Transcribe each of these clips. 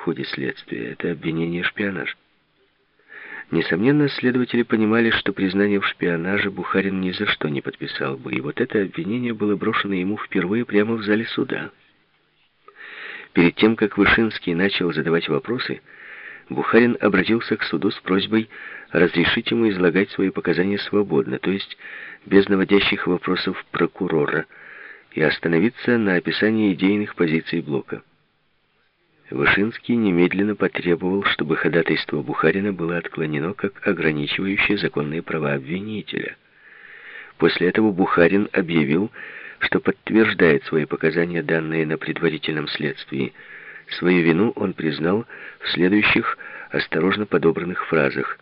в ходе следствия. Это обвинение шпионаж. Несомненно, следователи понимали, что признание в шпионаже Бухарин ни за что не подписал бы, и вот это обвинение было брошено ему впервые прямо в зале суда. Перед тем, как Вышинский начал задавать вопросы, Бухарин обратился к суду с просьбой разрешить ему излагать свои показания свободно, то есть без наводящих вопросов прокурора, и остановиться на описании идейных позиций Блока. Вышинский немедленно потребовал, чтобы ходатайство Бухарина было отклонено как ограничивающее законные права обвинителя. После этого Бухарин объявил, что подтверждает свои показания, данные на предварительном следствии. Свою вину он признал в следующих осторожно подобранных фразах.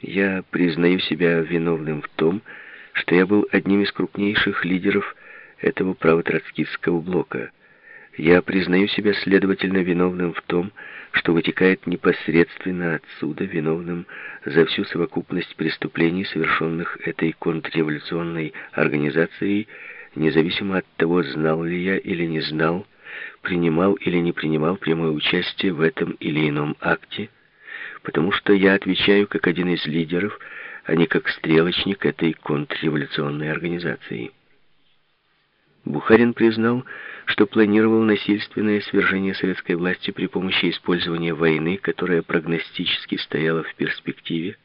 «Я признаю себя виновным в том, что я был одним из крупнейших лидеров этого правотроцкистского блока». Я признаю себя, следовательно, виновным в том, что вытекает непосредственно отсюда, виновным за всю совокупность преступлений, совершенных этой контрреволюционной организацией, независимо от того, знал ли я или не знал, принимал или не принимал прямое участие в этом или ином акте, потому что я отвечаю как один из лидеров, а не как стрелочник этой контрреволюционной организации. Бухарин признал, что планировал насильственное свержение советской власти при помощи использования войны, которая прогностически стояла в перспективе.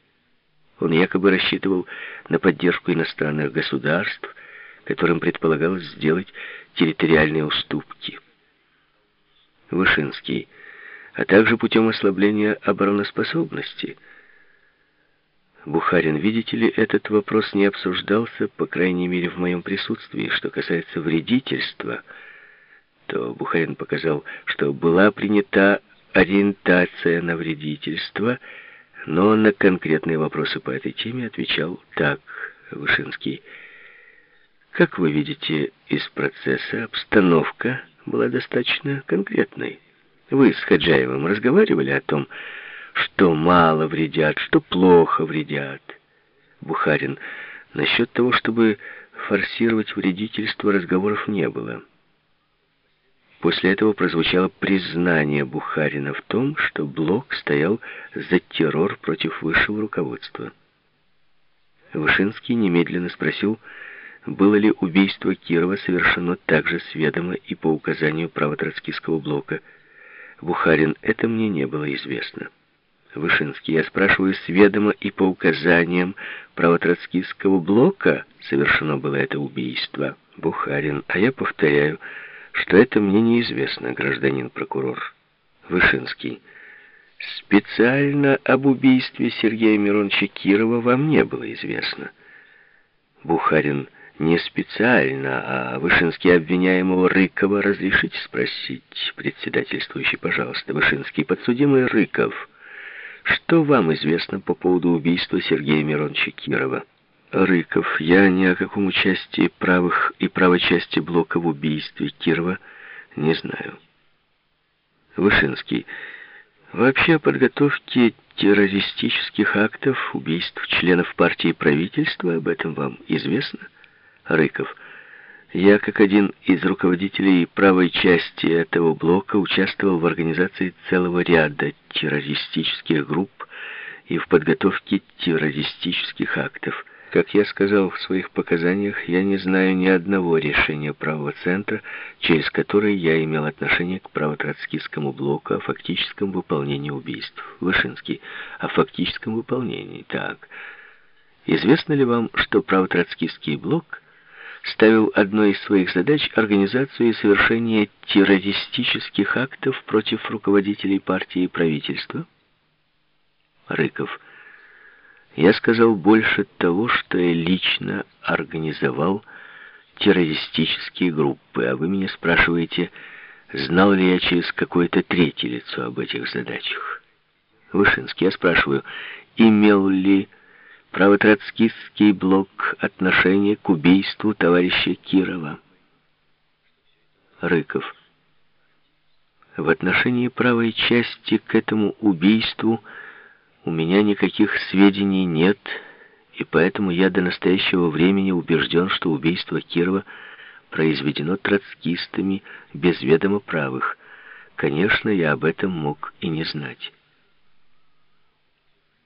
Он якобы рассчитывал на поддержку иностранных государств, которым предполагалось сделать территориальные уступки. Вышинский, а также путем ослабления обороноспособности – Бухарин, видите ли, этот вопрос не обсуждался, по крайней мере, в моем присутствии. Что касается вредительства, то Бухарин показал, что была принята ориентация на вредительство, но на конкретные вопросы по этой теме отвечал так Вышинский. Как вы видите из процесса, обстановка была достаточно конкретной. Вы с Хаджаевым разговаривали о том, что мало вредят, что плохо вредят. Бухарин, насчет того, чтобы форсировать вредительство, разговоров не было. После этого прозвучало признание Бухарина в том, что Блок стоял за террор против высшего руководства. Вышинский немедленно спросил, было ли убийство Кирова совершено также с ведома и по указанию правотроцкистского блока. Бухарин, это мне не было известно. Вышинский, я спрашиваю, с ведома и по указаниям правотроцкистского блока совершено было это убийство. Бухарин, а я повторяю, что это мне неизвестно, гражданин прокурор. Вышинский, специально об убийстве Сергея Мироновича Кирова вам не было известно. Бухарин, не специально, а Вышинский обвиняемого Рыкова разрешите спросить, председательствующий, пожалуйста, Вышинский, подсудимый Рыков... Что вам известно по поводу убийства Сергея Мироновича Кирова? Рыков, я ни о каком участии правых и правой части блока в убийстве Кирова не знаю. Вышинский. Вообще о подготовке террористических актов, убийств членов партии и правительства, об этом вам известно? Рыков. Я, как один из руководителей правой части этого блока, участвовал в организации целого ряда террористических групп и в подготовке террористических актов. Как я сказал в своих показаниях, я не знаю ни одного решения правого центра, через которое я имел отношение к правотроцкистскому блоку о фактическом выполнении убийств. Вышинский. О фактическом выполнении. Так. Известно ли вам, что правотроцкистский блок ставил одной из своих задач организацию и совершение террористических актов против руководителей партии и правительства? Рыков. Я сказал больше того, что я лично организовал террористические группы, а вы меня спрашиваете, знал ли я через какое-то третье лицо об этих задачах. Вышинский, я спрашиваю, имел ли правотроцкистский блок отношения к убийству товарища Кирова. Рыков. В отношении правой части к этому убийству у меня никаких сведений нет, и поэтому я до настоящего времени убежден, что убийство Кирова произведено троцкистами без ведома правых. Конечно, я об этом мог и не знать.